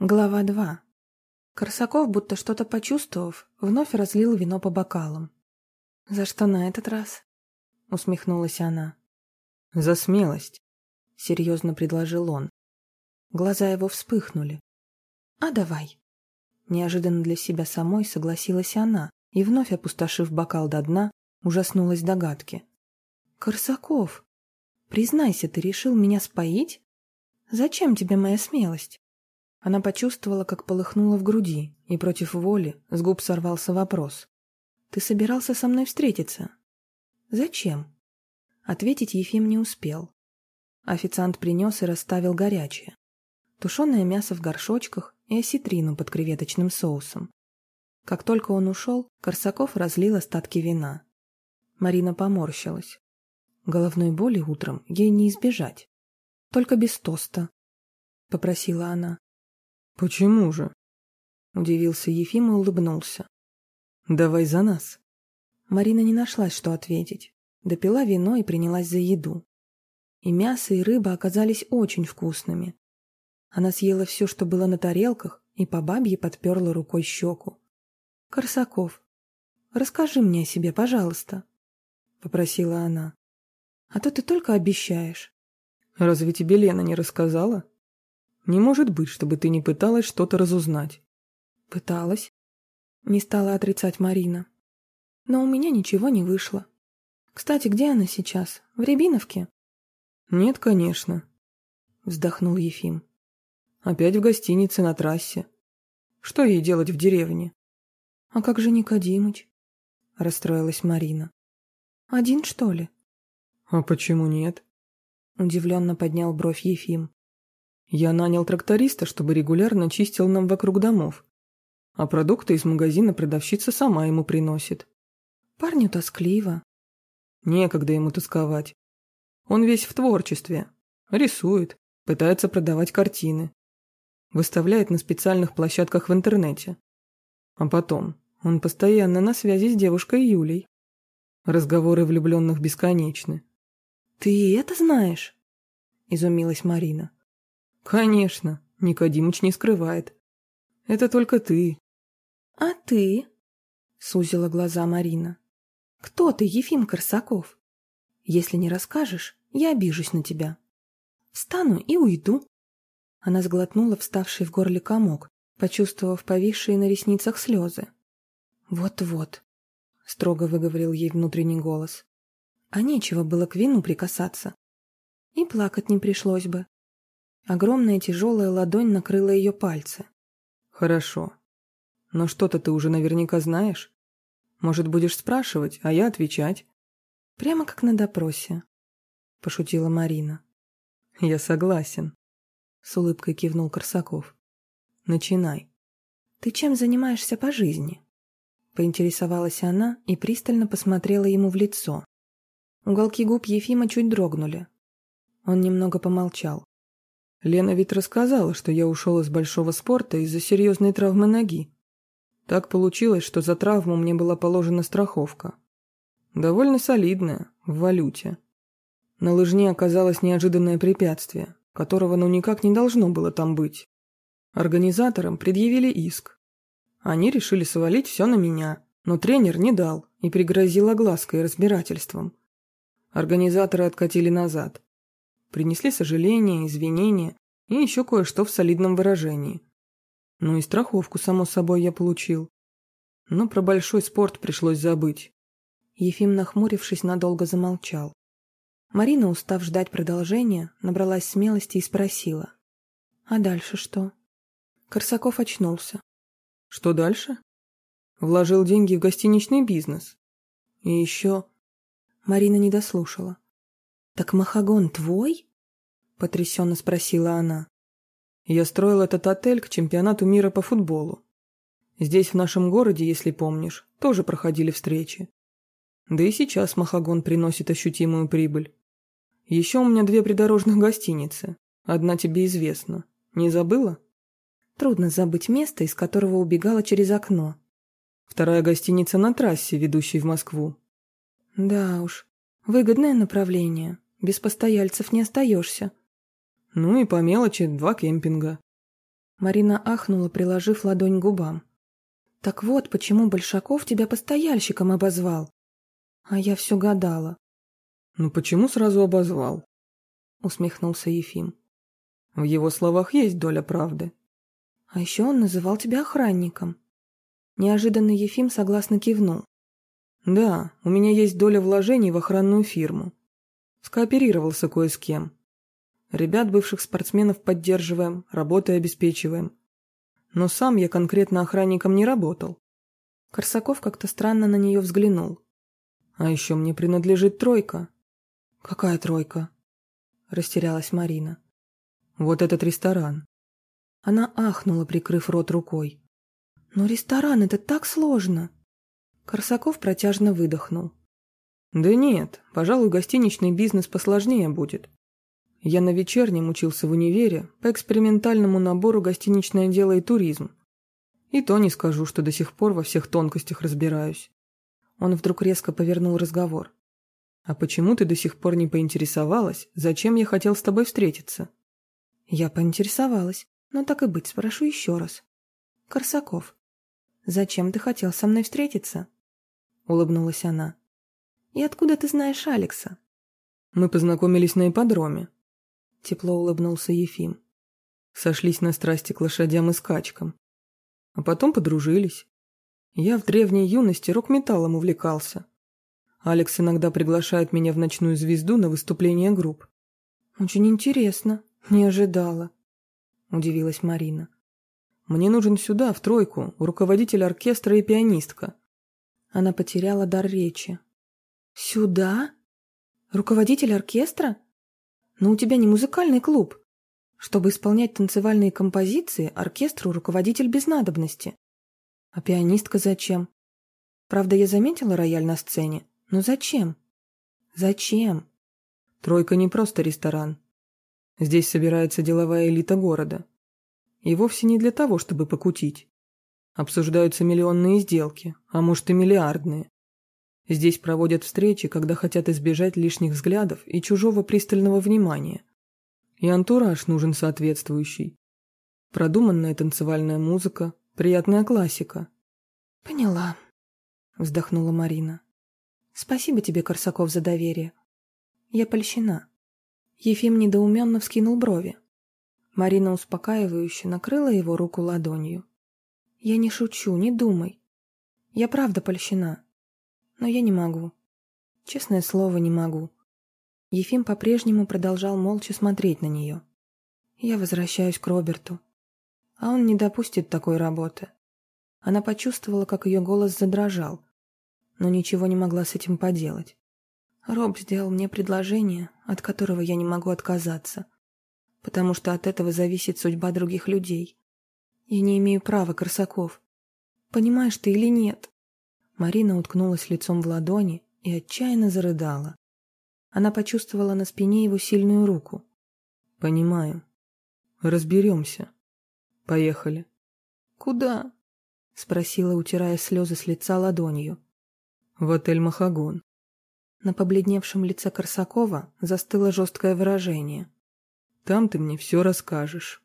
Глава 2. Корсаков, будто что-то почувствовав, вновь разлил вино по бокалам. «За что на этот раз?» — усмехнулась она. «За смелость», — серьезно предложил он. Глаза его вспыхнули. «А давай». Неожиданно для себя самой согласилась она и, вновь опустошив бокал до дна, ужаснулась догадке. «Корсаков, признайся, ты решил меня споить? Зачем тебе моя смелость?» Она почувствовала, как полыхнуло в груди, и против воли с губ сорвался вопрос. «Ты собирался со мной встретиться?» «Зачем?» Ответить Ефим не успел. Официант принес и расставил горячее. Тушеное мясо в горшочках и осетрину под креветочным соусом. Как только он ушел, Корсаков разлил остатки вина. Марина поморщилась. Головной боли утром ей не избежать. Только без тоста, — попросила она. «Почему же?» Удивился Ефим и улыбнулся. «Давай за нас». Марина не нашлась, что ответить. Допила вино и принялась за еду. И мясо, и рыба оказались очень вкусными. Она съела все, что было на тарелках, и по бабье подперла рукой щеку. «Корсаков, расскажи мне о себе, пожалуйста», — попросила она. «А то ты только обещаешь». «Разве тебе Лена не рассказала?» Не может быть, чтобы ты не пыталась что-то разузнать. Пыталась. Не стала отрицать Марина. Но у меня ничего не вышло. Кстати, где она сейчас? В Рябиновке? Нет, конечно. Вздохнул Ефим. Опять в гостинице на трассе. Что ей делать в деревне? А как же Никодимыч? Расстроилась Марина. Один, что ли? А почему нет? Удивленно поднял бровь Ефим. Я нанял тракториста, чтобы регулярно чистил нам вокруг домов. А продукты из магазина продавщица сама ему приносит. Парню тоскливо. Некогда ему тосковать. Он весь в творчестве. Рисует, пытается продавать картины. Выставляет на специальных площадках в интернете. А потом, он постоянно на связи с девушкой Юлей. Разговоры влюбленных бесконечны. «Ты это знаешь?» – изумилась Марина. «Конечно, Никодимыч не скрывает. Это только ты». «А ты?» — сузила глаза Марина. «Кто ты, Ефим Корсаков? Если не расскажешь, я обижусь на тебя. Встану и уйду». Она сглотнула вставший в горле комок, почувствовав повисшие на ресницах слезы. «Вот-вот», — строго выговорил ей внутренний голос. «А нечего было к вину прикасаться. И плакать не пришлось бы. Огромная тяжелая ладонь накрыла ее пальцы. «Хорошо. Но что-то ты уже наверняка знаешь. Может, будешь спрашивать, а я отвечать?» «Прямо как на допросе», — пошутила Марина. «Я согласен», — с улыбкой кивнул Корсаков. «Начинай». «Ты чем занимаешься по жизни?» Поинтересовалась она и пристально посмотрела ему в лицо. Уголки губ Ефима чуть дрогнули. Он немного помолчал. Лена ведь рассказала, что я ушел из большого спорта из-за серьезной травмы ноги. Так получилось, что за травму мне была положена страховка. Довольно солидная, в валюте. На лыжне оказалось неожиданное препятствие, которого ну никак не должно было там быть. Организаторам предъявили иск. Они решили свалить все на меня, но тренер не дал и пригрозил оглаской и разбирательством. Организаторы откатили назад. Принесли сожаления, извинения и еще кое-что в солидном выражении. Ну и страховку, само собой, я получил. Но про большой спорт пришлось забыть. Ефим, нахмурившись, надолго замолчал. Марина, устав ждать продолжения, набралась смелости и спросила. «А дальше что?» Корсаков очнулся. «Что дальше?» «Вложил деньги в гостиничный бизнес. И еще...» Марина не дослушала. «Так Махагон твой?» — потрясенно спросила она. «Я строил этот отель к чемпионату мира по футболу. Здесь, в нашем городе, если помнишь, тоже проходили встречи. Да и сейчас Махагон приносит ощутимую прибыль. Еще у меня две придорожных гостиницы. Одна тебе известна. Не забыла?» Трудно забыть место, из которого убегала через окно. Вторая гостиница на трассе, ведущей в Москву. Да уж, выгодное направление. Без постояльцев не остаешься. Ну и по мелочи два кемпинга. Марина ахнула, приложив ладонь к губам. «Так вот, почему Большаков тебя постояльщиком обозвал?» А я все гадала. «Ну почему сразу обозвал?» Усмехнулся Ефим. «В его словах есть доля правды». «А еще он называл тебя охранником». Неожиданно Ефим согласно кивнул. «Да, у меня есть доля вложений в охранную фирму. Скооперировался кое с кем. Ребят, бывших спортсменов поддерживаем, работой обеспечиваем. Но сам я конкретно охранником не работал. Корсаков как-то странно на нее взглянул. А еще мне принадлежит тройка. Какая тройка? Растерялась Марина. Вот этот ресторан. Она ахнула, прикрыв рот рукой. Но ресторан — это так сложно. Корсаков протяжно выдохнул. Да нет, пожалуй, гостиничный бизнес посложнее будет. Я на вечернем учился в универе по экспериментальному набору гостиничное дело и туризм. И то не скажу, что до сих пор во всех тонкостях разбираюсь. Он вдруг резко повернул разговор. «А почему ты до сих пор не поинтересовалась, зачем я хотел с тобой встретиться?» «Я поинтересовалась, но так и быть, спрошу еще раз. Корсаков, зачем ты хотел со мной встретиться?» Улыбнулась она. «И откуда ты знаешь Алекса?» «Мы познакомились на ипподроме», — тепло улыбнулся Ефим. Сошлись на страсти к лошадям и скачкам. А потом подружились. Я в древней юности рок-металлом увлекался. Алекс иногда приглашает меня в «Ночную звезду» на выступление групп. «Очень интересно. Не ожидала», — удивилась Марина. «Мне нужен сюда, в тройку, руководитель оркестра и пианистка». Она потеряла дар речи. «Сюда? Руководитель оркестра? Но у тебя не музыкальный клуб. Чтобы исполнять танцевальные композиции, оркестру руководитель без надобности. А пианистка зачем? Правда, я заметила рояль на сцене. Но зачем? Зачем? Тройка не просто ресторан. Здесь собирается деловая элита города. И вовсе не для того, чтобы покутить. Обсуждаются миллионные сделки, а может и миллиардные. Здесь проводят встречи, когда хотят избежать лишних взглядов и чужого пристального внимания. И антураж нужен соответствующий. Продуманная танцевальная музыка, Приятная классика. Поняла, вздохнула Марина. Спасибо тебе, Корсаков, за доверие. Я польщена. Ефим недоуменно вскинул брови. Марина успокаивающе накрыла его руку ладонью. Я не шучу, не думай. Я правда польщена. Но я не могу. Честное слово, не могу. Ефим по-прежнему продолжал молча смотреть на нее. Я возвращаюсь к Роберту. А он не допустит такой работы. Она почувствовала, как ее голос задрожал, но ничего не могла с этим поделать. Роб сделал мне предложение, от которого я не могу отказаться, потому что от этого зависит судьба других людей. Я не имею права, Корсаков. Понимаешь ты или нет? Марина уткнулась лицом в ладони и отчаянно зарыдала. Она почувствовала на спине его сильную руку. «Понимаю. Разберемся». Поехали. Куда? Спросила, утирая слезы с лица ладонью. В отель Махагон. На побледневшем лице Корсакова застыло жесткое выражение. Там ты мне все расскажешь.